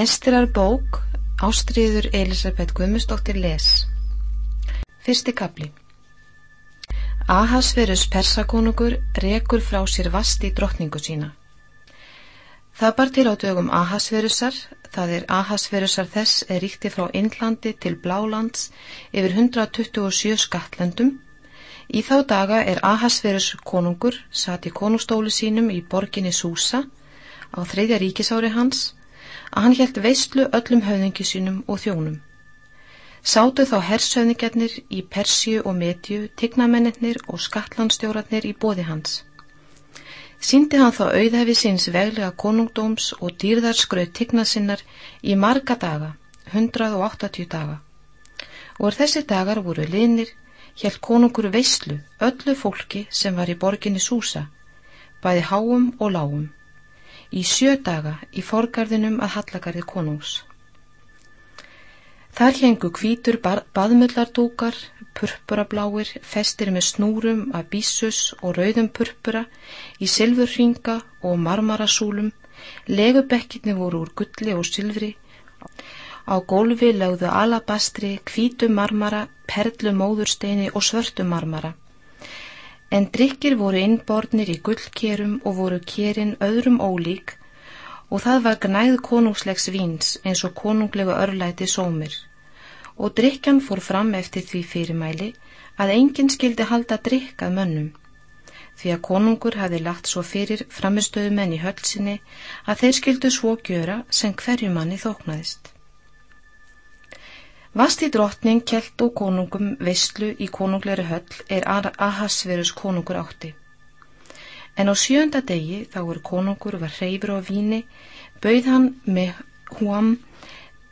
Estirar bók Ástriður Elisabeth Guðmustóttir les Fyrsti kapli Ahasverus persakonungur rekur frá sér vasti drottningu sína. Það bar til á dögum Ahasverusar, það er Ahasverusar þess er ríkti frá Indlandi til Blálands yfir 127 skattlöndum. Í þá daga er Ahasverus konungur satt í konungstólu sínum í borginni Súsa á þriðja ríkisári hans að hann helt veistlu öllum höfðingi sínum og þjónum. Sátu þá hershöfningarnir í Persju og Medju, tignamennir og skatlandstjóratnir í bóði hans. Sýndi hann þá auðhefi síns veglega konungdóms og dýrðarskröð tignasinnar í marga daga, 180 daga. Og þessi dagar voru linir, helt konungur veistlu öllu fólki sem var í borginni Súsa, bæði háum og lágum í sjö daga í forgarðinum að Hallagarði konungs. Þar hengu kvítur baðmullardúkar, purpurabláir, festir með snúrum af bísus og rauðum purpura í silfurringa og marmarasúlum, legubekkinni voru úr gulli og silfri, á gólfi lögðu alabastri, kvítu marmara, perlu móðursteini og svörtu marmara en drikkir voru innborðnir í gullkerum og voru kerin öðrum ólík og það var gnæð konungslegs víns eins og konunglega örlæti sómir og drikkan fór fram eftir því fyrirmæli að enginn skildi halda drikkað mönnum því að konungur hafi lagt svo fyrir framistöðu menn í hölsinni að þeir skildu svo gjöra sem hverju manni þóknaðist. Vasti drottning kelt og konungum visslu í konungleiri höll er Ahasverus konungur átti. En á sjönda degi þá er konungur var hreyfur á víni, bauð hann með húam,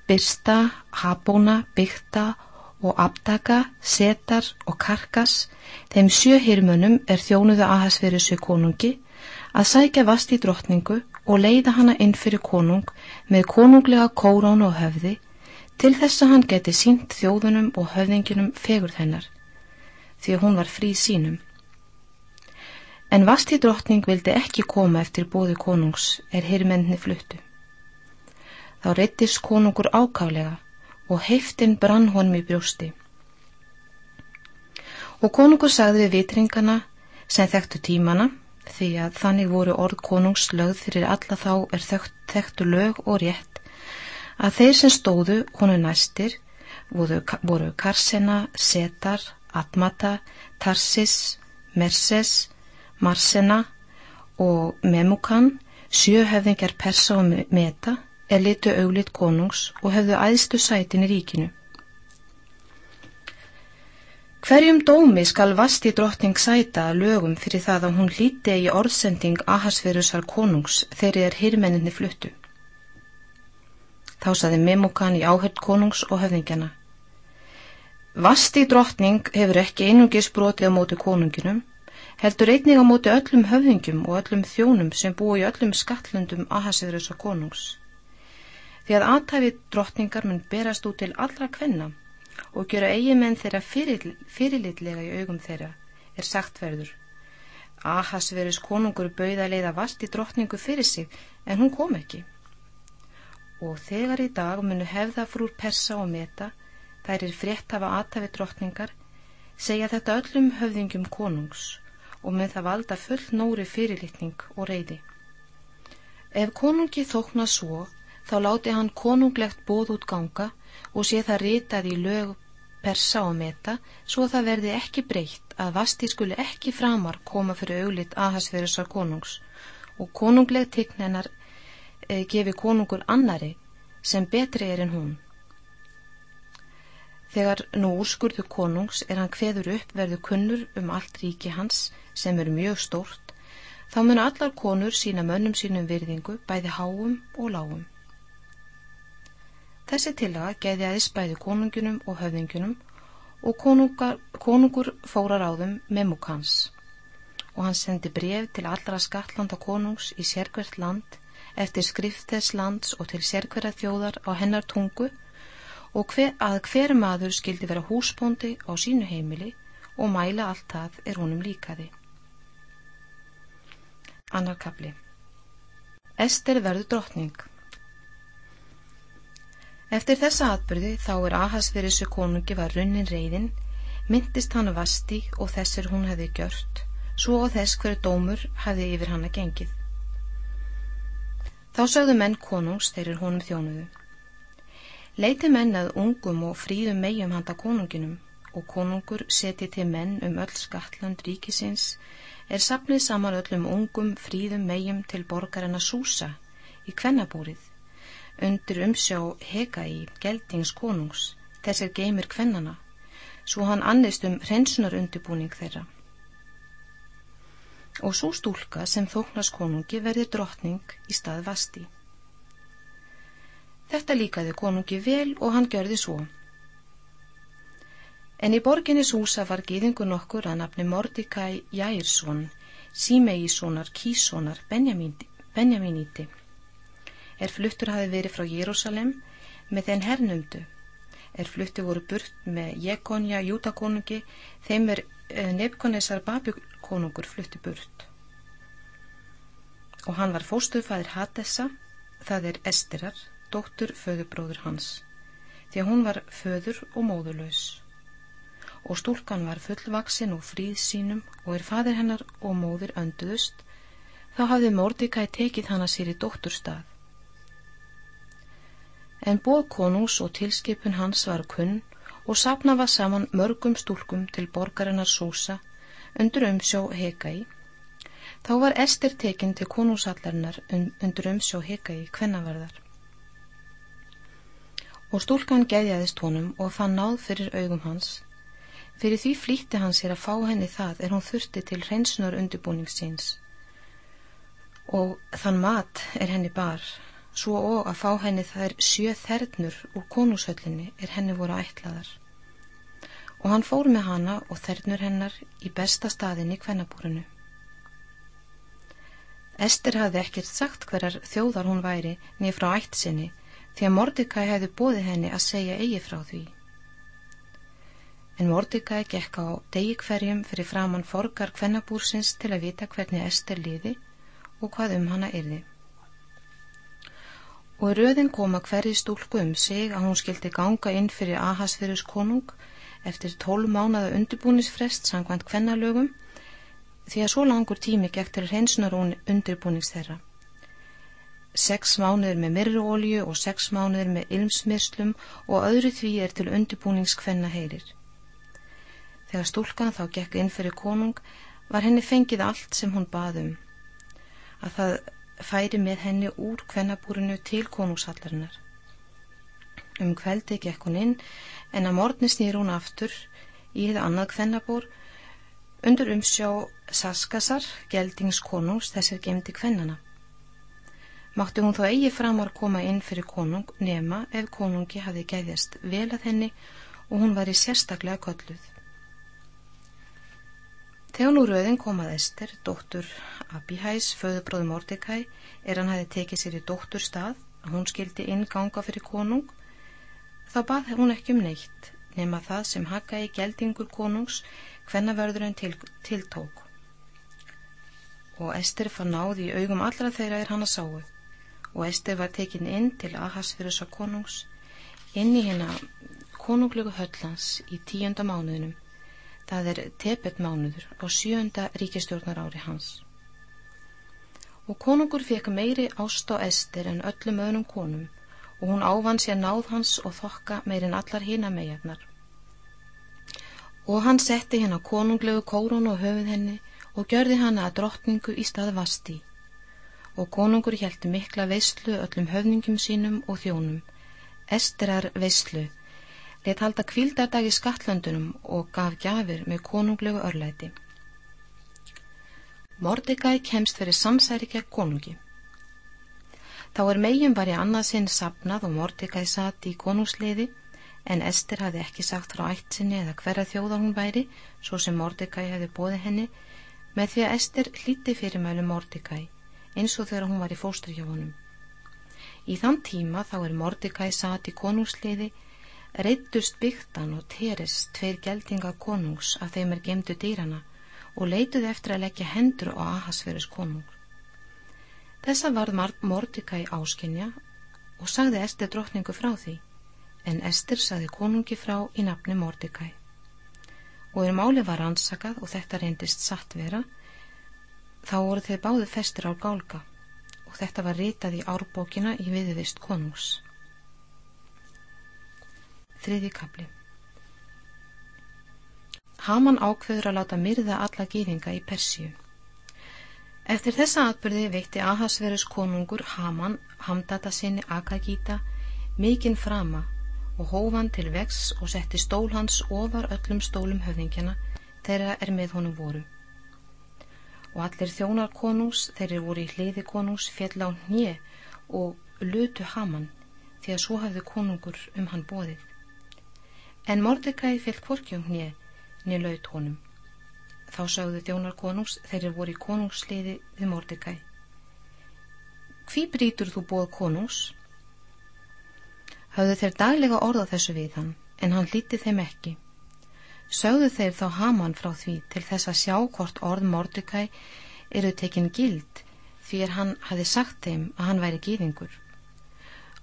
byrsta, habóna, bygta og abdaka, setar og karkas, þeim sjöhirmunum er þjónuðu Ahasverusu konungi, að sækja vasti drottningu og leiða hana inn fyrir konung með konunglega kórán og höfði til þess að hann geti sínt þjóðunum og höfðinginum fegur þennar, því að hún var fríð sínum. En vasti drottning vildi ekki koma eftir bóði konungs er hirrmenni fluttu. Þá reyttis konungur ákálega og heiftinn brann honum í brjósti. Og konungur sagði við vitringana sem þekktu tímana, því að þannig voru orð konungs lögð fyrir alla þá er þekktu lög og rétt að þeir sem stóðu honu næstir voru, voru Karsena, Setar, Atmata, Tarsis, Merses, Marsena og Memukan, sjöhefðingar Persa og Meta, er litu auglitt konungs og hefðu æðstu sætin í ríkinu. Hverjum dómi skal vasti drottning sæta lögum fyrir það að hún líti í orðsending Ahasverusar konungs þegar þeir hirmenninni fluttu. Þá saði Memukan í áhört konungs og höfðingjana. Vasti drottning hefur ekki einungis brotið á móti konunginum, heldur einnig á móti öllum höfðingjum og öllum þjónum sem búi í öllum skattlundum ahasiðurins og konungs. Því að aðtæfi drottningar mun berast út til allra kvenna og gera eigimenn þeirra fyrir, fyrirlitlega í augum þeirra, er sagt verður. Ahasverus konungur bauða leiða vasti drottningu fyrir sig en hún kom ekki og þegar í dag munu hefða frúr persa og meta, þær er frétt hafa aðtafi drottningar, segja þetta öllum höfðingjum konungs og mun það valda full nóri fyrirlitning og reyði. Ef konungi þókna svo, þá láti hann konunglegt bóð út ganga og sé það ritað í lög persa og meta, svo það verði ekki breytt að vasti skuli ekki framar koma fyrir auglitt ahasverðusar konungs og konungleg tignennar Eh, gefi konungur annari sem betri er en hún. Þegar nú úrskurðu konungs er hann hveður upp verðu kunnur um allt ríki hans sem er mjög stórt, þá mun allar konur sína mönnum sínum virðingu bæði háum og lágum. Þessi tillaga geiði aðeins bæði konunginum og höfðinginum og konungar, konungur fórar á þeim memukans og hann sendi bref til allra skattlanda konungs í sérkvert land eftir skrift þess lands og til sérkverða þjóðar á hennar tungu og hver, að hver maður skildi vera húsbóndi á sínu heimili og mæla allt það er honum líkaði. Annar kapli Ester verður drottning Eftir þessa atbyrði þá er Ahasverissu konungi var runnin reyðin, myndist hann vasti og þessir hún hefði gjört, svo og þess hverju dómur hefði yfir hann að gengið. Þá sögðu menn konungs þeirrir honum þjónuðu. Leiti menn að ungum og fríðum megjum handa konunginum og konungur seti til menn um öll skatland ríkisins er sapnið saman öllum ungum fríðum megjum til borgarina Súsa í kvennabúrið undir umsjá heka í geldings konungs. Þessir geymir kvennana. Svo hann annist um hrensunar undirbúning þeirra og svo stúlka sem þóknast konungi verði drottning í stað vasti þetta líkaði konungi vel og hann gjörði svo En í borginni Súsa var gýðingu nokkur að nafni Mordecai Jærsson, Símeíssonar Kíssonar Benjamíníti. Er fluttur hafi verið frá Jérúsalem með þenn hernumdu. Er flutti voru burt með Jekonja Júdakonungi, þeim er eh, Babikonungur flutti burt. Og hann var fóstuðfæðir Hadessa, það er Esterar, dóttur föðubróður hans, því að hún var föður og móðurlaus og stúlkan var fullvaksin og fríð sínum og er fadir hennar og móðir önduðust, þá hafði Mordecai tekið hana sér í dótturstað. En bóð konungs og tilskipun hans var kunn og sapna var saman mörgum stúlkum til borgarinnar Súsa undur umsjó Hegai. Þá var Ester tekinn til konungsallarinnar undur umsjó Hegai kvennavarðar. Og stúlkan geðjaðist honum og fann náð fyrir augum hans Fyrir því flýtti hann sér að fá henni það er hún þurfti til hreinsunar undirbúningssins og þann mat er henni bar, svo og að fá henni þær sjö þernur úr konúshöllinni er henni voru ætlaðar. Og hann fór með hana og þernur hennar í besta staðin í kvennabúrunu. Ester hafði ekkert sagt hverjar þjóðar hún væri niður frá ætt sinni því að Mordecai hefði bóði henni að segja eigi frá því en Mordecai gekk á degi hverjum fyrir framann forgar kvennabúrsins til að vita hvernig Ester liði og hvað um hana yrði. Og röðin koma hverji stúlku um sig að hún skildi ganga inn fyrir Ahasverus konung eftir tól mánaða undirbúningsfrest sangvænt kvennalögum því að svo langur tími gekk til hreinsnarún undirbúnings þeirra. Seks mánuður með myrruolju og seks mánuður með ilmsmyrslum og öðru því er til undirbúnings kvenna heyrir. Þegar stúlkan þá gekk inn fyrir konung var henni fengið allt sem hún baðum. Að það færi með henni úr kvennabúrinu til konungshallarinnar. Um kveldi gekk hún inn en að morgni snýr hún aftur í hefði annað kvennabúr undur umsjá Saskasar, geldingskonungs þessir gemdi kvennana. Máttu hún þó eigi framar koma inn fyrir konung nema ef konungi hafi gæðjast vel að henni og hún var í sérstaklega kolluð. Þegar nú rauðin komað Ester, dóttur Abihæs, föðubróði Mordecai, er hann hafi tekið sér í dóttur stað að hún skildi innganga fyrir konung, þá bað hún ekki um neitt nema það sem hakka í geldingur konungs hvenna verður hann til, tiltók. Og Ester fann náði í augum allra þeirra er hann að sáu og Ester var tekin inn til Ahas fyrir þessa konungs inn í hérna konunglegu höllans í tíunda mánuðinum það er tepetmánuður á sjönda ríkistjórnar ári hans. Og konungur fekk meiri ást á Ester en öllum öðnum konum og hún ávann sér náð hans og þokka meirinn allar hína meginnar. Og hann setti henn á konunglegu kórun og höfuð henni og gjörði hann að drottningu í stað vasti. Og konungur heldi mikla veistlu öllum höfningum sínum og þjónum, Esterar veistlu, let halda kvildardag í skattlöndunum og gaf gjafir með konunglegu örlæti. Mordecai kemst fyrir samsæri gegn konungi. Þá er megjum var í annað sinn sapnað og Mordecai sati í konungsliði en Ester hafði ekki sagt frá ætt sinni eða hverja þjóða hún væri svo sem Mordecai hefði bóði henni með því að Ester hlíti fyrir mælu Mordecai eins og þegar hún var í honum. Í þann tíma þá er Mordecai sati í konungsliði reyttust bygtan og teres tveir geldinga konungs að þeim er gemdu dýrana og leituði eftir að leggja hendur á Ahasverus konung. Þessa varð Mordecai áskinja og sagði Ester drottningu frá því en Ester saði konungi frá í nafni Mordecai. Og er máli var ansakað og þetta reyndist satt vera, þá voru þeir báðu festir á gálga og þetta var ritað í árbókina í viðvist konungs. Þriði kapli Haman ákveður að láta myrða alla gýðinga í Persíu. Eftir þessa atbyrði veitti Ahasverus konungur Haman hamdata sinni Akagíta mikinn frama og hófan til vex og setti stól hans ofar öllum stólum höfðingjana þeirra er með honum voru og allir þjónar konungs þeirri voru í hliði konungs fjell á hnje og lutu haman því að svo hafði konungur um hann bóðið. En Mordecai fjell kvorkjum hnje nýja laut honum. Þá sagðu þjónar konungs þeirri voru í konungssliði við Mordecai. Hví brítur þú bóð konungs? Hafðu þeir daglega orða þessu við hann en hann líti þeim ekki sögðu þeir þá Haman frá því til þess að sjá hvort orð Mordecai eru tekinn gild því er hann hafi sagt þeim að hann væri gýðingur.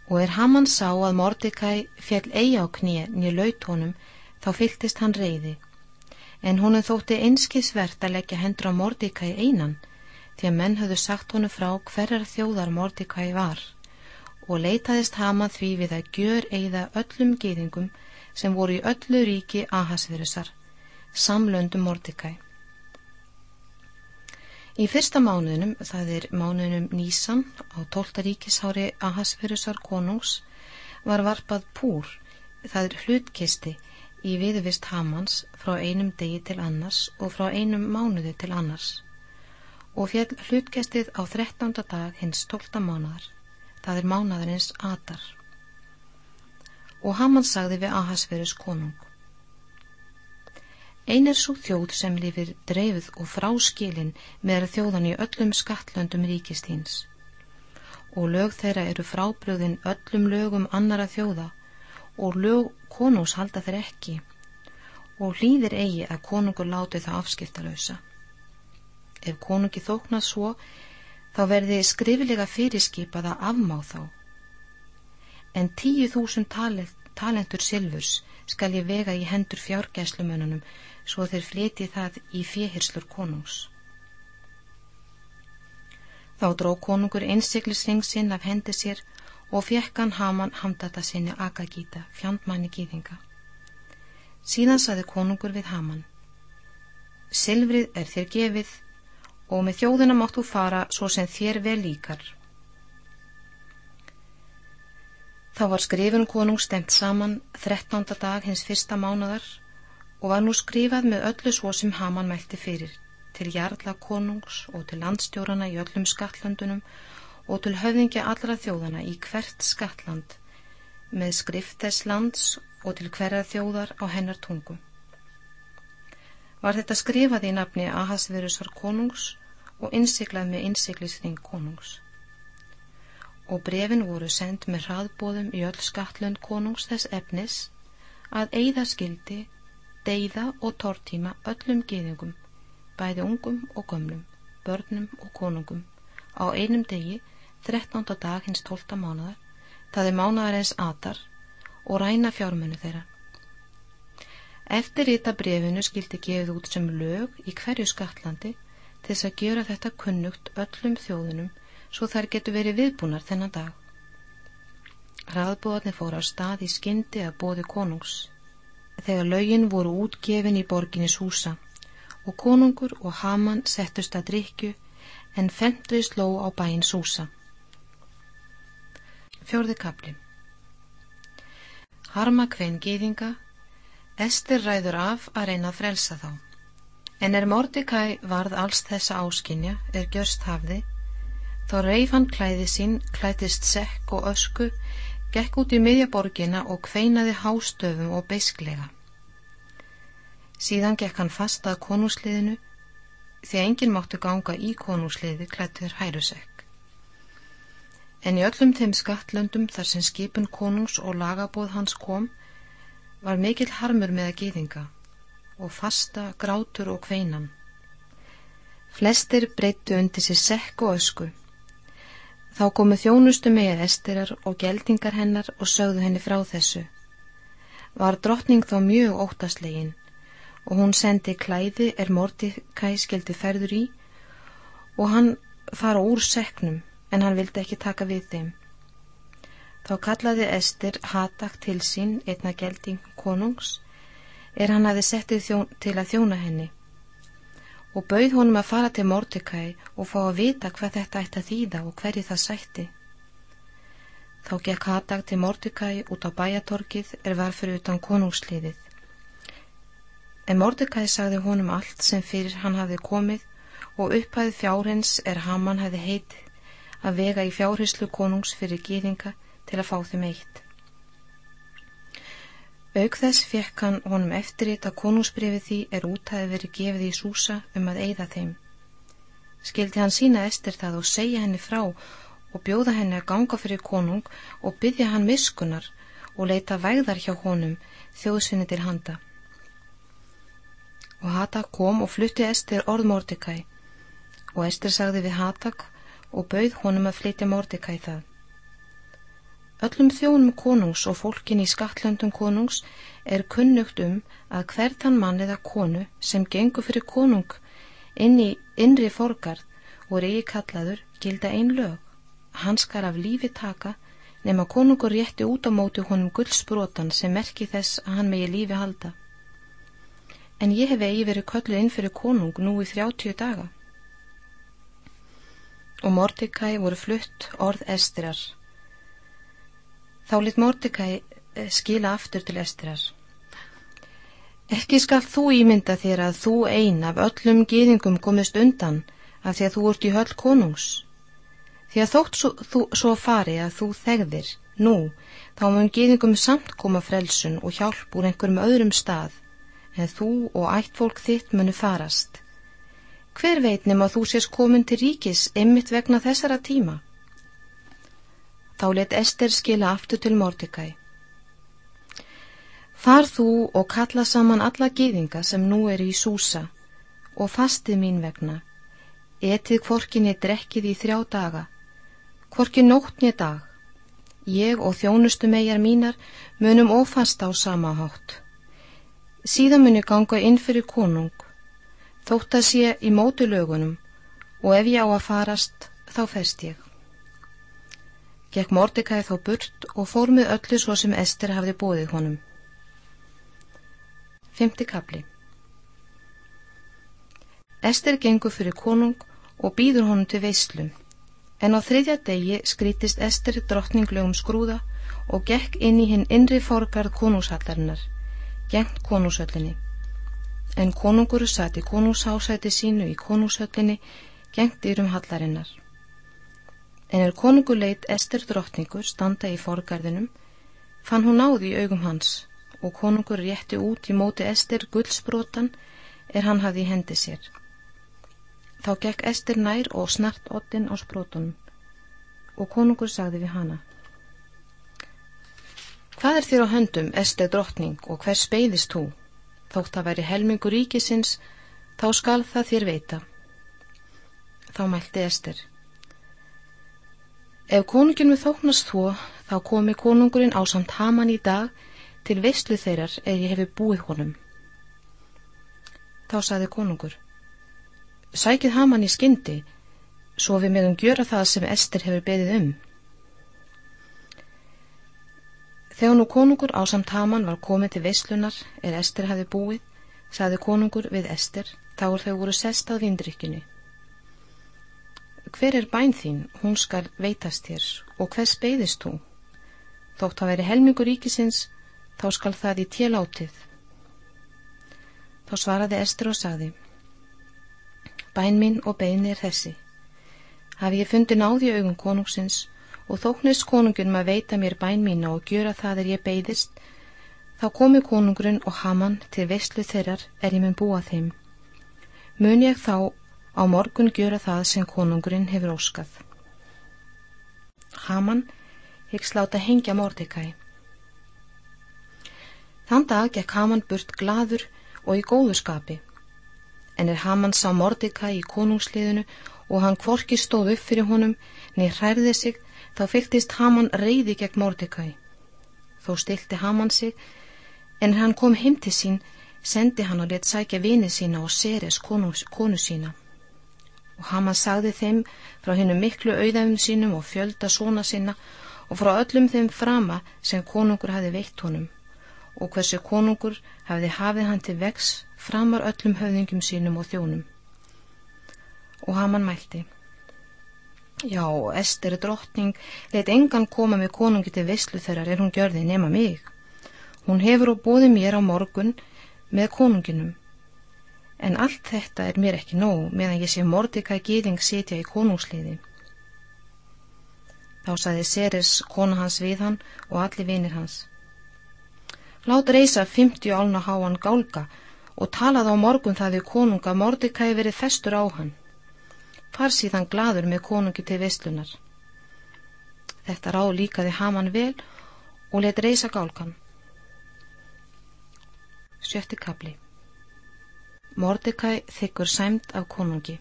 Og er Haman sá að Mordecai fjall eigi á kníi nýja laut honum þá fyltist hann reyði. En honum þótti einskisvert að leggja hendur á Mordecai einan því að menn höfðu sagt honum frá hverjar þjóðar Mordecai var og leitaðist Haman því við að gjör eigða öllum gýðingum sem voru í öllu ríki Ahasverusar, samlöndum Mordecai. Í fyrsta mánuðinum, það er mánuðinum Nísan á tólta ríkisári Ahasverusar konungs, var varpað púr, það er hlutkisti í viðvist Hamans frá einum degi til annars og frá einum mánuði til annars og fjall hlutkestið á 13. dag hins 12. mánuðar, það er mánuðarins Adar og Haman sagði við Ahasverus konung. Ein er svo þjóð sem lifir dreifð og fráskilin með þjóðan í öllum skattlöndum ríkistíns og lög þeirra eru frábröðin öllum lögum annara þjóða og lög konús halda þeir ekki og hlýðir eigi að konungur láti það afskiptalösa. Ef konungi þóknað svo, þá verði skrifilega fyrirskipað að afmá þá en tíu þúsund talentur silfurs skal ég vega í hendur fjárgæslumönunum svo þeir fleti það í fjehirslur konungs. Þá dró konungur einsiklisring sinn af hendi sér og fekk hann haman hamdata sinni Akagíta, fjandmanni gýðinga. Síðan saði konungur við haman, Silfrið er þér gefið og með þjóðina máttu fara svo sem þér vel líkar. Þá var skrifun konung stemt saman 13. dag hins fyrsta mánadar og var nú skrifað með öllu svo sem Haman mælti fyrir, til jarla konungs og til landstjórana í öllum skatlandunum og til höfðingja allra þjóðana í hvert skatland með skrift þess lands og til hverja þjóðar á hennar tungum. Var þetta skrifað í nafni Ahasverusar konungs og innsiklað með innsiklisring konungs og brefin voru sendt með hraðbóðum í öll skattlönd konungs þess efnis að eigða skildi, deyða og tortíma öllum geðingum, bæði ungum og gömlum, börnum og konungum, á einum degi, 13. dag hins 12. mánadar, það er mánadarins atar og ræna fjármunni þeirra. Eftir þetta brefinu skildi gefið út sem lög í hverju skattlandi til þess að gera þetta kunnugt öllum þjóðunum svo þær getur verið viðbúnar þennan dag. Hraðbúðarnir fór á stað í skyndi að bóði konungs þegar laugin voru útgefin í borginis húsa og konungur og Haman settust að drikju en fendrið sló á bæins húsa. Fjörði kapli Harma kvein gýðinga Ester ræður af að reyna að frelsa þá. En er Mordecai varð alls þessa áskinja er gjörst hafði. Þá reif hann klæði sín, klætist sekk og ösku, gekk út í miðjaborgina og kveinaði hástöfum og beisklega. Síðan gekk hann fast að konúsliðinu, því enginn máttu ganga í konúsliði klættur hærusekk. En í öllum þeim skattlöndum þar sem skipun konungs og lagabóð hans kom, var mikill harmur með að gýðinga og fasta grátur og kveinan. Flestir breyttu undir sér sekk og ösku. Þá komu þjónustu með estirar og geldingar hennar og sögðu henni frá þessu. Var drottning þá mjög óttaslegin og hún sendi klæði er Mordekæ skildi ferður í og hann fara úr seknum en hann vildi ekki taka við þeim. Þá kallaði Ester Hatak til sín einna gelding konungs er hann aði settið til að þjóna henni og bauð honum að fara til Mordekæ og fá að vita hvað þetta ætti að þýða og hverju það sætti. Þá gekk Hadag til Mordekæ út á bæjatorkið er var fyrir utan konungsliðið. En Mordekæ sagði honum allt sem fyrir hann hafi komið og upphæðið fjárhins er Haman hafi heitið að vega í fjárhislu konungs fyrir gýðinga til að fá þeim eitt. Auk þess fekk hann honum eftirrit að konungsbrefið því er út hafi verið gefið í súsa um að eigða þeim. Skildi hann sína estir það og segja henni frá og bjóða henni að ganga fyrir konung og byggja hann miskunar og leita vægðar hjá honum þjóðsvinni til handa. Og Hatak kom og flutti Estir orð Mordekæ og Estir sagði við Hatak og bauð honum að flytja Mordekæ það. Öllum þjónum konungs og fólkin í skattlöndum konungs er kunnugt um að hvert hann mann eða konu sem gengur fyrir konung inn í innri forgarð og reygi kallaður gilda ein lög. Hann skar af lífi taka nema konungur rétti út á móti honum gullsbrotan sem merki þess að hann megi lífi halda. En ég hef eigi verið kölluð inn fyrir konung nú í þrjáttíu daga. Og Mordecai voru flutt orð estirar Þá lit Mordecai eh, skila aftur til Estrar. Ekki skal þú ímynda þér að þú ein af öllum gýðingum komist undan af því að þú ert í höll konungs. Því að þótt svo, þú, svo fari að þú þegðir, nú, þá mun gýðingum samt koma frelsun og hjálp úr einhverjum öðrum stað, en þú og ætt fólk þitt munu farast. Hver veit nema þú sést komin til ríkis ymmit vegna þessara tíma? Þá let Ester skila aftur til Mordecai. Far þú og kalla saman alla gýðinga sem nú er í Súsa og fastið mín vegna. Etið kvorkinni drekkið í þrjá daga, kvorkin nóttni dag. Ég og þjónustu megar mínar munum ofast á sama hátt. Síðan muni ganga inn fyrir konung, þótt að sé í mótu lögunum og ef ég á að farast þá fest ég. Gekk Mordecai þá burt og fór með öllu svo sem Ester hafði bóðið honum. Femti kapli Ester gengur fyrir konung og býður honum til veislum, en á þriðja degi skrítist Ester drottninglögum skrúða og gekk inn í hinn inri forgarð konungshallarinnar, gengt konungshöllinni. En konungur satt í konungshásæti sínu í konungshöllinni, gengt yrum hallarinnar. En er konungur leitt Ester drottningur standa í forgarðinum, fann hún náði í augum hans og konungur rétti út í móti Ester guldsbrotan er hann hafði í hendi sér. Þá gekk Ester nær og snart ottin á sprótunum og konungur sagði við hana. Hvað er þér á höndum, Ester drottning, og hvers speiðist þú? Þótt að veri helmingur ríkisins, þá skal það þér veita. Þá mælti Ester. Ef konunginu þóknast þó, þá komi konungurinn á samt haman í dag til veistlu þeirrar eða ég hefi búið honum. Þá saði konungur, sækið haman í skyndi, svo við meðum gjöra það sem Ester hefur beðið um. Þegar nú konungur á samt haman var komið til veistlunar er Ester hefði búið, saði konungur við Ester, þá er þau voru sest að vindrykkinu hver er bæn þín, hún skal veitast þér og hvers beigðist þú? Þótt að veri helmingur ríkisins, þá skal það í télátið. Þá svaraði Ester og sagði, bæn mín og beigni er þessi. Hafi ég fundi náði augum konungsins og þóknist konungun maður veita mér bæn mína og gjöra það er ég beigðist, þá komi konungurinn og haman til veistlu þeirrar er ég mun búa þeim. Mun ég þá á morgun gjöra það sem konungurinn hefur óskað. Haman hyggst láta hengja Mordecai. Þann dag gekk Haman burt gladur og í góðu skapi, en er Haman sá Mordecai í konungsliðinu og hann kvorki stóð upp fyrir honum, niður hærði sig, þá fylgtist Haman reyði gegn Mordecai. Þó stilti Haman sig, En hann kom heim til sín, sendi hann og let sækja vini sína og Seres konu, konu sína. Og Haman sagði þeim frá hennu miklu auðæfum sínum og fjölda svona sína og frá öllum þeim frama sem konungur hafi veitt honum og hversu konungur hafi hafið hann til vex framar öllum höfðingum sínum og þjónum. Og Haman mælti. Já, Ester drottning let engan koma með konungi til visslu þeirrar er hún gjörði nema mig. Hún hefur og bóði mér á morgun með konunginum. En allt þetta er mér ekki nóg meðan ég sé Mordecai Gýðing sitja í konungsliði. Þá saði Ceres kona hans við hann og allir vinir hans. Lát reysa 50 álna háan gálka og talaði á morgun það við konunga Mordecai verið festur á hann. Far síðan gladur með konungi til vestlunar. Þetta ráð líkaði Haman vel og let reysa gálkan. Sjötti kapli Mordecai þykkur sæmt af konungi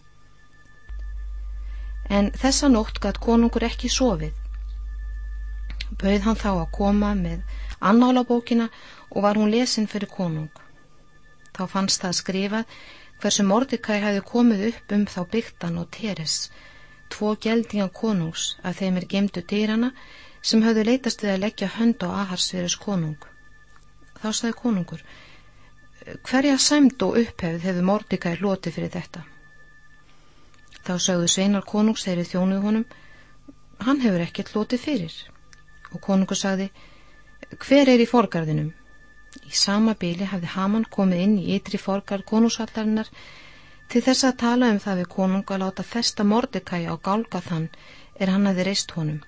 En þessa nótt gætt konungur ekki sofið. Bauð hann þá að koma með annálabókina og var hún lesin fyrir konung. Þá fannst það skrifað hversu Mordecai hefði komið upp um þá byggtan og teres, tvo geldinga konungs að þeim er gemdu dýrana sem höfðu leytast við að leggja hönd á aharsverus konung. Þá staði konungur, hverja sæmt og upphefð hefur Mordecai hloti fyrir þetta? Þá sagðu sveinar konungs þeirri þjónuð honum, hann hefur ekkert hloti fyrir. Og konungur sagði, hver er í forgarðinum? Í sama byli hafði Haman komið inn í ytri forgarð konungsallarinnar til þess að tala um það við konung að láta festa Mordecai á gálga þann er hann aðið reist honum.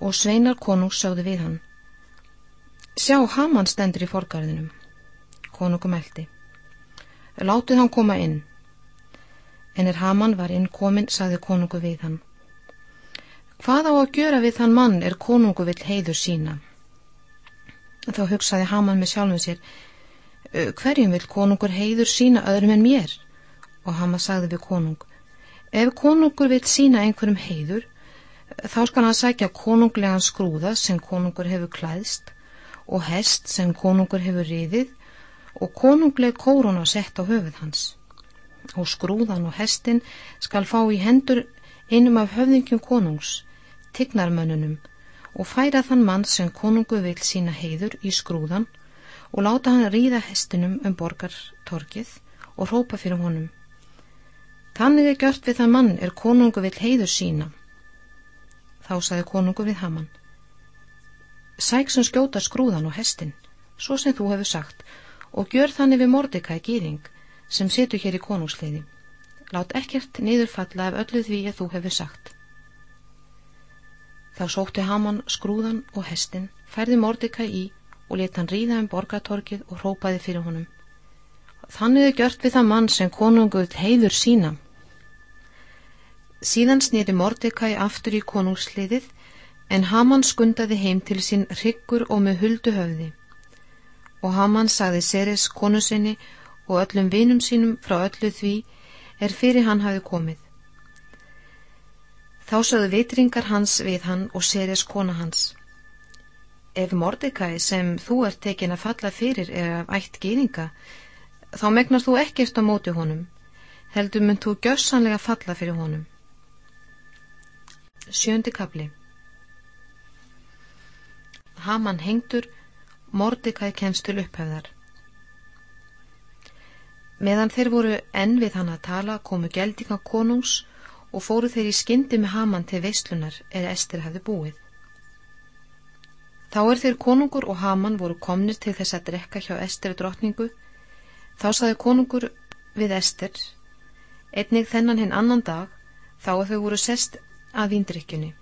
Og sveinar konungs sagðu við hann, sjá Haman stendur í forgarðinum konungum eldi. Látið hann koma inn. En er Haman var inn komin, saði konungu við hann. Hvað á að gjöra við þann mann er konungu vill heiður sína? Þá hugsaði Haman með sjálfum sér, hverjum vill konungur heiður sína öðrum en mér? Og Haman sagði við konung, ef konungur vill sína einhverjum heiður, þá skal hann sækja konunglegan skrúða sem konungur hefur klæðst og hest sem konungur hefur riðið og konungleg kóruna sett á höfuð hans. Og skrúðan og hestin skal fá í hendur einum af höfðingjum konungs, tignarmönnunum, og færa þann mann sem konungu vil sína heiður í skrúðan og láta hann ríða hestinum um borgartorkið og rópa fyrir honum. Þannig er gjört við þann mann er konungu vil heiður sína. Þá saði konungu við Haman. Sæk sem skjóta skrúðan og hestin, svo sem þú hefur sagt, og gjör þannig við Mordecai gýring sem situr hér í konungsliði. Lát ekkert niðurfalla af öllu því að þú hefur sagt. Þá sótti Haman skrúðan og hestin, færði Mordecai í og leta hann ríða um borgatorkið og rópaði fyrir honum. Þannig er gjört við það mann sem konunguð heiður sína. Síðan snýri Mordecai aftur í konungsliðið en Haman skundaði heim til sín hryggur og með huldu höfði og Haman sagði Seres konu sinni og öllum vinum sínum frá öllu því er fyrir hann hafi komið. Þá sagði vitringar hans við hann og Seres kona hans. Ef Mordecai sem þú ert tekin að falla fyrir er af ætt gýringa, þá megnar þú ekkert á móti honum, heldur mun þú gjössanlega falla fyrir honum. Sjöndi kapli Haman hengtur Mordecai kemst til upphefðar. Meðan þeir voru enn við hann að tala komu geldinga konungs og fóru þeir í skyndi með Haman til veistlunar eða Ester hefði búið. Þá er þeir konungur og Haman voru komnir til þess að drekka hjá Ester drotningu. Þá saði konungur við Ester, einnig þennan hinn annan dag, þá að þau voru sest að víndrykkjunni.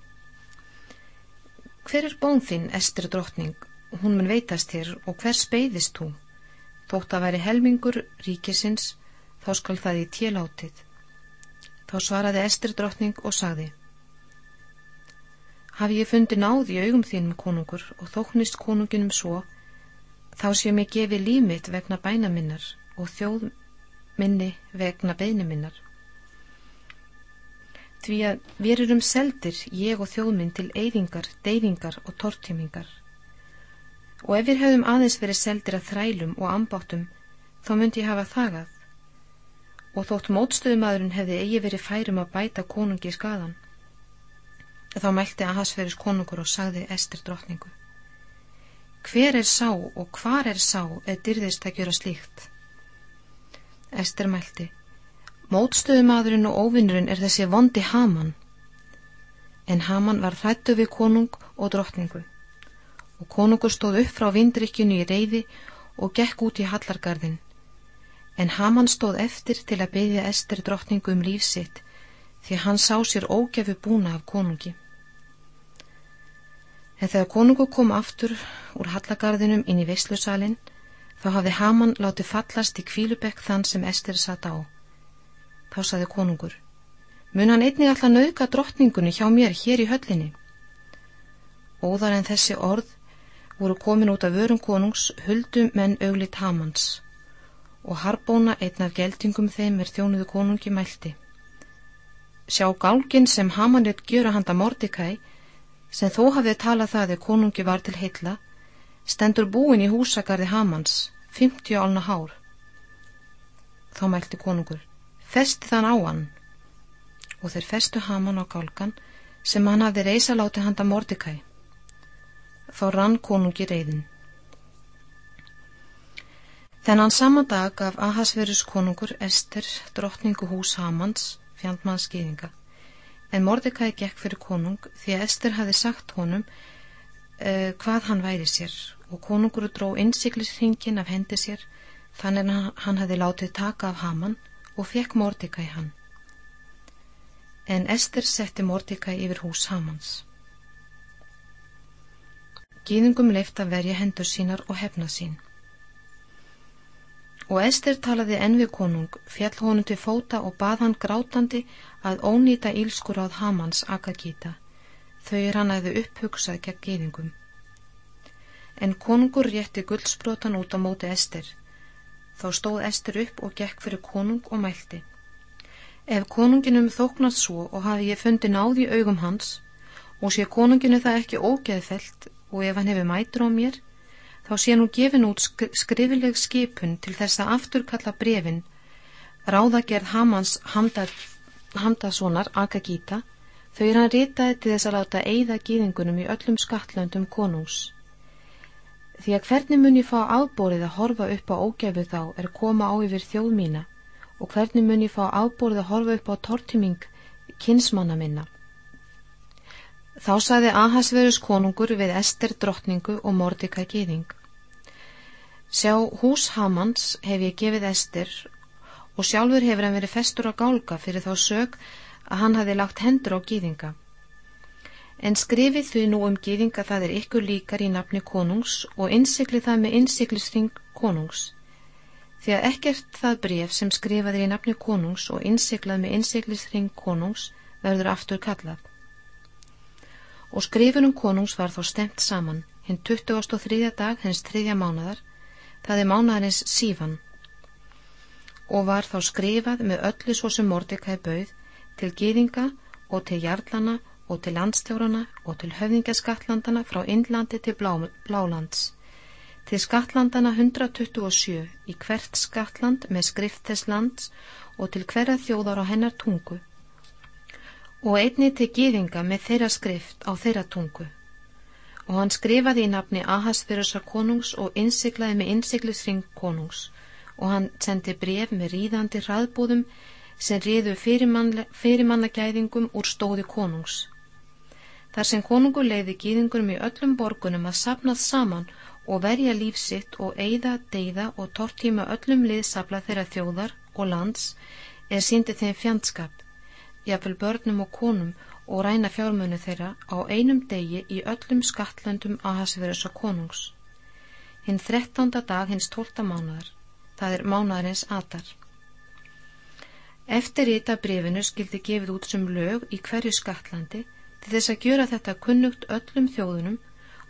Hver er bón þinn, Ester drotning, hún mun veitast þér og hvers beigðist þú? Þótt að veri helmingur ríkisins, þá skal það í télátið. Þá svaraði Ester drottning og sagði Hafi ég fundi náð í augum þínum konungur og þóknist konunginum svo, þá sé mig gefi límitt vegna bæna minnar og þjóð minni vegna beini minnar. Því að við erum seldir, ég og þjóðminn, til eyðingar, deyfingar og tortímingar og ef við hefðum aðeins verið seldir að þrælum og ambáttum þá myndi ég hafa þagað og þótt mótstöðumadurinn hefði eigi verið færum að bæta konungi í skadan þá mælti Ahasverus konungur og sagði Ester drottningu hver er sá og hvar er sá eða dyrðist að gera slíkt? Ester mælti mótstöðumadurinn og óvinnurinn er þessi vondi Haman. En Haman var hrættu við konung og drottningu. Og konungur stóð upp frá vindrykkjunu í reyði og gekk út í hallargarðin. En Haman stóð eftir til að beðja Ester drottningu um lífsitt því hann sá sér ógefu búna af konungi. En þegar konungu kom aftur úr hallargarðinum inn í veislusalinn þá hafði Haman látið fallast í kvílubekk þann sem Ester satt á. Þá saði konungur, mun hann einnig alltaf nauka drottningunni hjá mér hér í höllinni? Óðar en þessi orð voru komin út af vörum konungs huldum menn auglit Hamans og Harbóna einn af geldingum þeim er þjónuðu konungi mælti. Sjá gálgin sem Haman rétt gjöra handa Mordekæ sem þó hafið talað það þegar konungi var til heilla stendur búin í húsagarði Hamans 50 álna hár. Þá mælti konungur festi þann á hann og þeir festu Haman á gálgan sem hann hafði reysa láti handa Mordekæ þá rann konungi reyðin. Þennan sama dag gaf Ahasverus konungur Ester drottningu hús Hamans fjandmanns skýringa en Mordecai gekk fyrir konung því að Ester hafi sagt honum uh, hvað hann væri sér og konungur dró innsiklisringin af hendi sér þannig að hann hafi látið taka af Haman og fekk Mordecai hann. En Ester setti Mordecai yfir hús Hamans. Gýðingum leift að verja hendur sínar og hefna sín. Og Ester talaði enn við konung, fjall honum til fóta og bað hann grátandi að ónýta ílskur áð Hamans Akagita, þau er hann aðeins upphugsað gegn gýðingum. En konungur rétti guldsbrotan út á móti Ester. Þá stóð Ester upp og gekk fyrir konung og mælti. Ef konunginum þóknast svo og hafi ég fundi náði í augum hans og sé konunginu það ekki ógeðfelt og ef hann hefur mætur á mér þá sé nú gefin út skrifileg skipun til þess að afturkalla brefin ráðagerð Hamans Hamdasonar Akagita þau er hann ritaði til þess að láta eigða gýðingunum í öllum skattlöndum konungs. Því að hvernig mun ég fá ábórið að horfa upp á ógæfu þá er koma á yfir þjóð mína. Og hvernig mun ég fá ábórið að horfa upp á tortiming kinsmanna minna? Þá saði Ahasverus konungur við Ester drottningu og Mordika gýðing. Sjá hús Hamans hef ég gefið Ester og sjálfur hefur hann verið festur á gálga fyrir þá sög að hann hafi lagt hendur á gýðinga. En skrifið því nú um gýðinga það er ykkur líkar í nafni konungs og innsikli það með innsiklisring konungs. Því að ekkert það bref sem skrifaður í nafni konungs og innsiklað með innsiklisring konungs verður aftur kallað og skrifunum konungs var þó stemt saman hinn 23. dag hins 3. mánadar, það er mánadarins sífan og var þá skrifað með öllu svo sem Mordecai bauð til gýðinga og til jarlana og til landstjórana og til höfningaskatlandana frá Indlandi til Blá, Blálands. Til skatlandana 127 í hvert skatland með skrift þess lands og til hverja þjóðar á hennar tungu og einni til gýðinga með þeirra skrift á þeirra tungu og hann skrifaði í nafni Ahasverusar konungs og innsiklaði með innsiklisring konungs og hann sendi bref með ríðandi hraðbúðum sem riðu fyrirmannagæðingum úr stóði konungs. Þar sem konungu leiði gýðingunum í öllum borgunum að sapnað saman og verja lífsitt og eigða, deyða og tortíma öllum liðsabla þeirra þjóðar og lands er síndi þeim fjandskap jafnvel börnum og konum og ræna fjármunni þeirra á einum degi í öllum skattlöndum Ahasverðs og konungs. Hinn þrettánda dag hins tólta mánadar, það er mánadarins atar. Eftir þetta brefinu skildi gefið út sem lög í hverju skattlandi til þess að gjöra þetta kunnugt öllum þjóðunum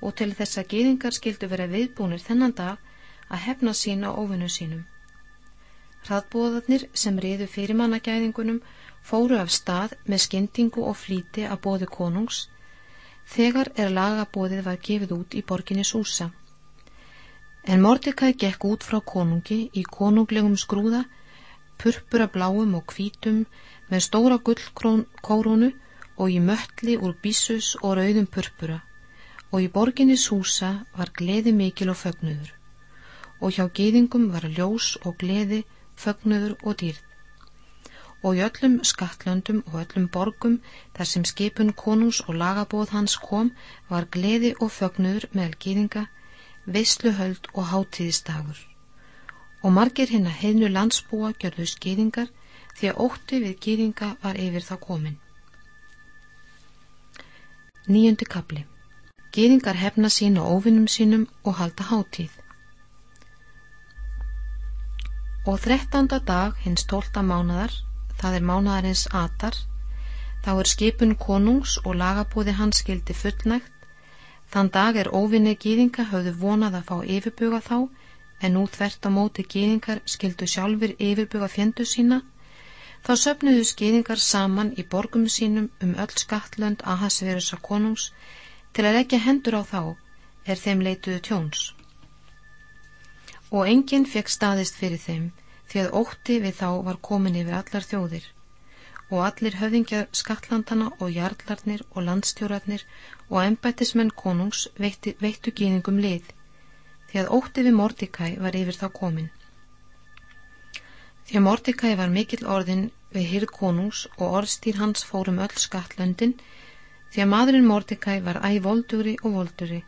og til þess að geðingar skildu vera viðbúnir þennan dag að hefna sína óvinnu sínum. Hraðbóðarnir sem riðu fyrirmannagæðingunum fóru af stað með skyndingu og flíti að bóði konungs þegar er lagabóðið var gefið út í borginni Súsa. En Mordekæ gekk út frá konungi í konunglegum skrúða, purpura bláum og hvítum með stóra gullkórónu og í mölli úr bísus og rauðum purpura. Og í borginni Súsa var gleði mikil og fögnuður. Og hjá gýðingum var ljós og gleði, fögnuður og dýrð og í öllum skattlöndum og öllum borgum þar sem skipun konús og lagabóð hans kom var gleði og fögnuður meðal gýðinga, veisluhöld og hátíðistagur og margir hinn að heinu landsbúa gjörðu skýðingar því að ótti við gýðinga var yfir þá komin. Nýjöndi kapli Gýðingar hefna sín og óvinnum sínum og halda hátíð. Og þrettanda dag hins tólta mánadar, það er mánadarins atar, þá er skipun konungs og lagabúði hans skildi fullnægt, þann dag er óvinni gýðinga höfðu vonað að fá yfirbuga þá, en nú þvert á móti gýðingar skildu sjálfur yfirbuga fjendu sína, Þá söpnuðu skýðingar saman í borgum sínum um öll skattlönd Ahasverusa konungs. Til að leggja hendur á þá er þeim leituðu tjóns. Og enginn fekk staðist fyrir þeim því að ótti við þá var komin yfir allar þjóðir og allir höfðingjar skattlandana og jarlarnir og landstjórarnir og embættismenn konungs veittu, veittu gýðingum lið því að ótti við Mordikæ var yfir þá komin. Því að Mordecai var mikill orðin við hyrð konungs og orðstýr hans fórum öll skattlöndin því að maðurinn Mordecai var æg volduri og volduri.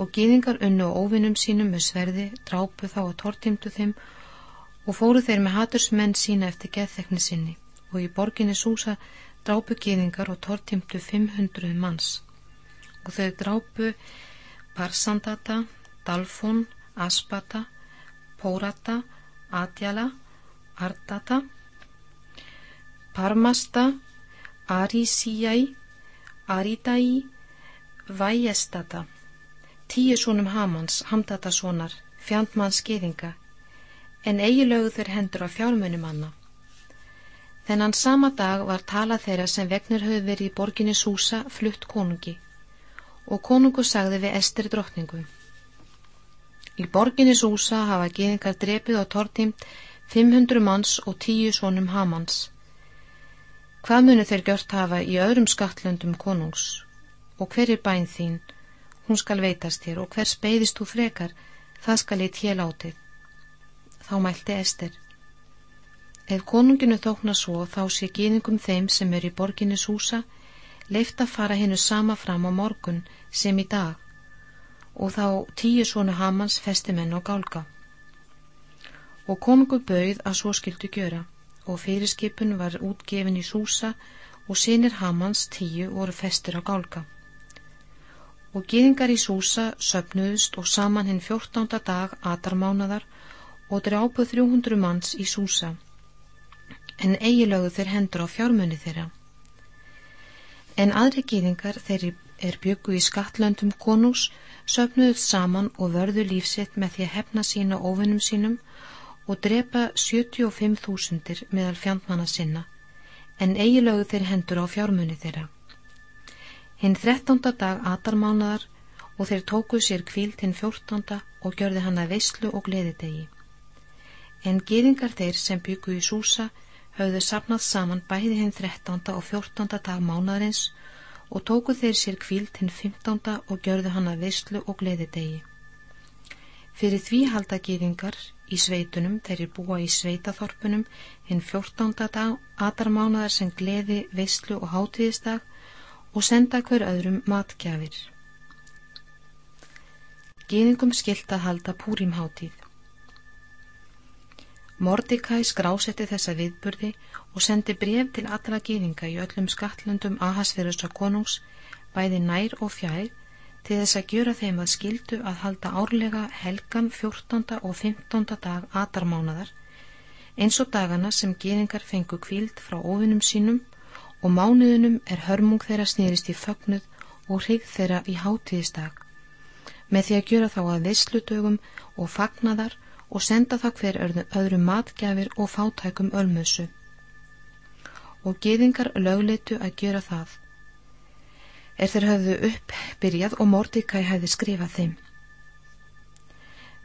Og gýðingar unnu og óvinnum sínum með sverði, drápu þá og tortimtu þeim og fóru þeir með hatursmenn sína eftir geðþekni sinni og í borginni Súsa drápu gýðingar og tortimtu 500 manns. Og þau drápu Parsandata, Dalfón, Aspata, Pórata Adjala, Ardata, Parmasta, Arísíæ, Arídæi, Væjestata, tíu svonum Hamans, Hamdatasonar, fjandmanns geðinga, en eigilögu þeir hendur á fjármunum manna. Þennan sama dag var tala þeirra sem vegnar höfðu verið í borginni Súsa flutt konungi og konungu sagði við Ester drottningu Í borginni Súsa hafa geðingar drepið og tortimt 500 manns og 10 svonum Hamans. Hvað munu þeir gjört hafa í öðrum skattlöndum konungs? Og hver er bæn þín? Hún skal veitast þér og hver speiðist þú frekar? Það skal ég tjél átið. Þá mælti Ester. Ef konunginu þókna svo þá sé geðingum þeim sem er í borginni Súsa leift að fara hennu sama fram á morgun sem í dag og þá tíu svona Hamans festimenn á gálka. Og konungur bauð að svo skildu gjöra og fyrirskipun var útgefin í Súsa og sinir Hamans tíu voru festir á gálka. Og gýðingar í Súsa söpnuðust og saman hinn fjórtánda dag atarmánadar og drápuð 300 manns í Súsa, en eigilögu þeir hendur á fjármunni þeirra. En aðri gýðingar þeir er byggu í skattlöndum konús söpnuðuð saman og vörðu lífsitt með því að hefna sína óvinnum sínum og drepa 75.000 meðal fjandmanna sinna, en eigilögu þeir hendur á fjármunni þeirra. Hinn 13. dag atarmánaðar og þeir tókuð sér kvíld hinn 14. og gjörði hann að veislu og gleðidegi. En gýringar þeir sem byggu í Súsa höfðu sapnað saman bæði hinn 13. og 14. dag mánaðarins og tóku þeir sér kvíld hinn 15. og gjörðu hann að veistlu og gleðidegi. Fyrir því halda gýðingar í sveitunum þeir eru búa í sveitaþorpunum hinn 14. dag aðarmánaðar sem gleði, veistlu og hátíðisdag og senda hver öðrum matgjafir. Gýðingum skilt að halda púrimhátíð. Mordecai skrásetti þessa viðburði og sendi bref til allra gýðinga í öllum skattlundum Ahasverðusra konungs, bæði nær og fjær, til þess að gjöra þeim að skildu að halda árlega helgan 14. og 15. dag atarmánadar, eins og dagana sem gýðingar fengu kvíld frá ofinum sínum og mánuðunum er hörmung þeirra snýrist í fögnuð og hrigg þeirra í hátíðisdag, með því að gjöra þá að vissludögum og fagnadar og senda það hver öðru matgjafir og fátækum ölmössu. Og geðingar lögleitu að gera það. Er þeir höfðu upp byrjað og Mordecai hefði skrifað þeim.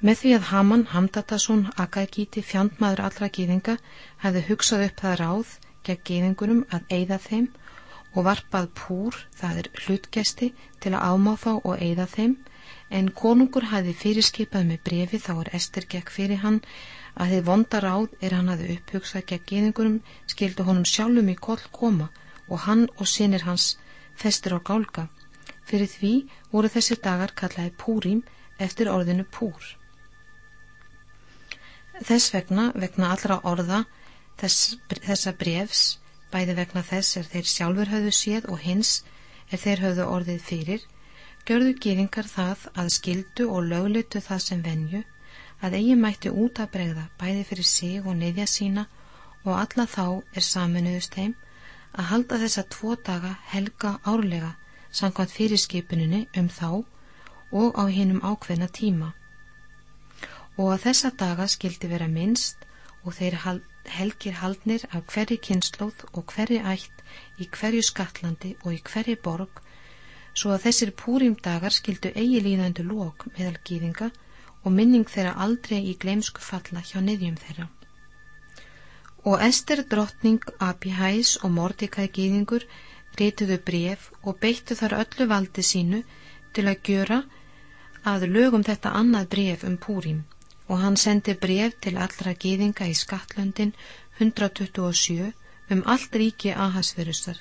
Með því að Haman Hamdatason Akagíti fjandmaður allra gýðinga hefði hugsað upp það ráð gegn gýðingunum að eigða þeim og varpað púr, það er hlutgesti, til að ámá þá og eigða þeim, en konungur hafi fyrirskipað með brefi þá er Ester gekk fyrir hann að þið vonda ráð er hann hafi upphugsað gegn geðingurum skildu honum sjálfum í koll koma og hann og sinir hans festir á gálga. Fyrir því voru þessi dagar kallaði púrím eftir orðinu púr. Þess vegna, vegna allra orða þess, þessa brefs, bæði vegna þess er þeir sjálfur höfðu séð og hins er þeir höfðu orðið fyrir, görðu gýringar það að skildu og löglitu það sem venju, að eigi mætti út að bregða bæði fyrir sig og neyðja sína og alla þá er saminuðust þeim að halda þessa tvo daga helga árlega samkvæmt fyrirskipuninni um þá og á hinnum ákveðna tíma. Og að þessa daga skildi vera minnst og þeir helgir haldnir af hverju kynnslóð og hverju ætt í hverju skattlandi og í hverju borg svo að þessir púrimdagar skildu eigi líðandu lók meðal gýðinga og minning þeirra aldrei í gleimsku falla hjá niðjum þeirra. Og Ester drottning Abihæs og Mordecai gýðingur reytuðu bref og beittu þar öllu valdi sínu til að gjöra að lögum þetta annað bref um púrim og hann sendi bref til allra gýðinga í Skattlöndin 127 um allt ríki ahasverustar,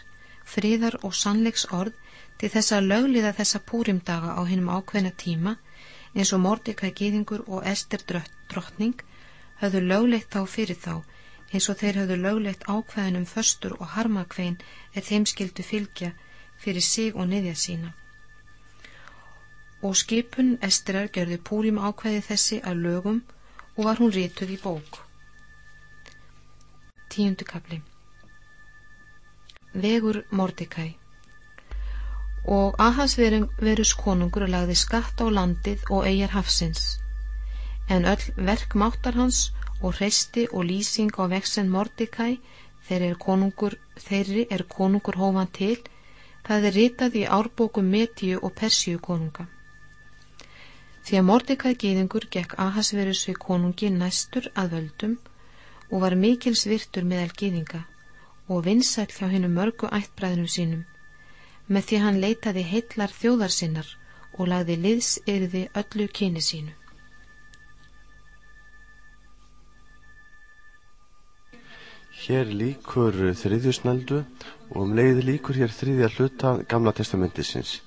fríðar og sannleiks orð til þess að lögliða þessa púrimdaga á hinnum ákveðna tíma eins og Mordecai gýðingur og Ester drottning höfðu lögleitt þá fyrir þá eins og þeir höfðu lögleitt ákveðinum föstur og harmakvein eða þeim skildu fylgja fyrir sig og niðja sína. Og skipun Esterar gerði púrim ákveði þessi að lögum og var hún rítuð í bók. Tíundu kapli Vegur Mordecai Og Ahas verus konungur lagði skatt á landið og eigjar hafsins, en öll verk máttar hans og hreisti og lýsing á veksen Mordecai þeirri er konungur, þeirri er konungur hófan til, það er ritað í árbókum Metíu og Persíu konunga. Því að Mordekæð gýðingur gekk Ahasverus við konungi næstur að völdum og var mikils virtur meðal gýðinga og vinsæl hjá hennu mörgu ættbræðnum sínum með því hann leitaði heillar þjóðar sinnar og lagði liðsyrði öllu kyni sínu. Hér líkur þriðjusnældu og um leið líkur hér þriðja hluta Gamla testamendisins.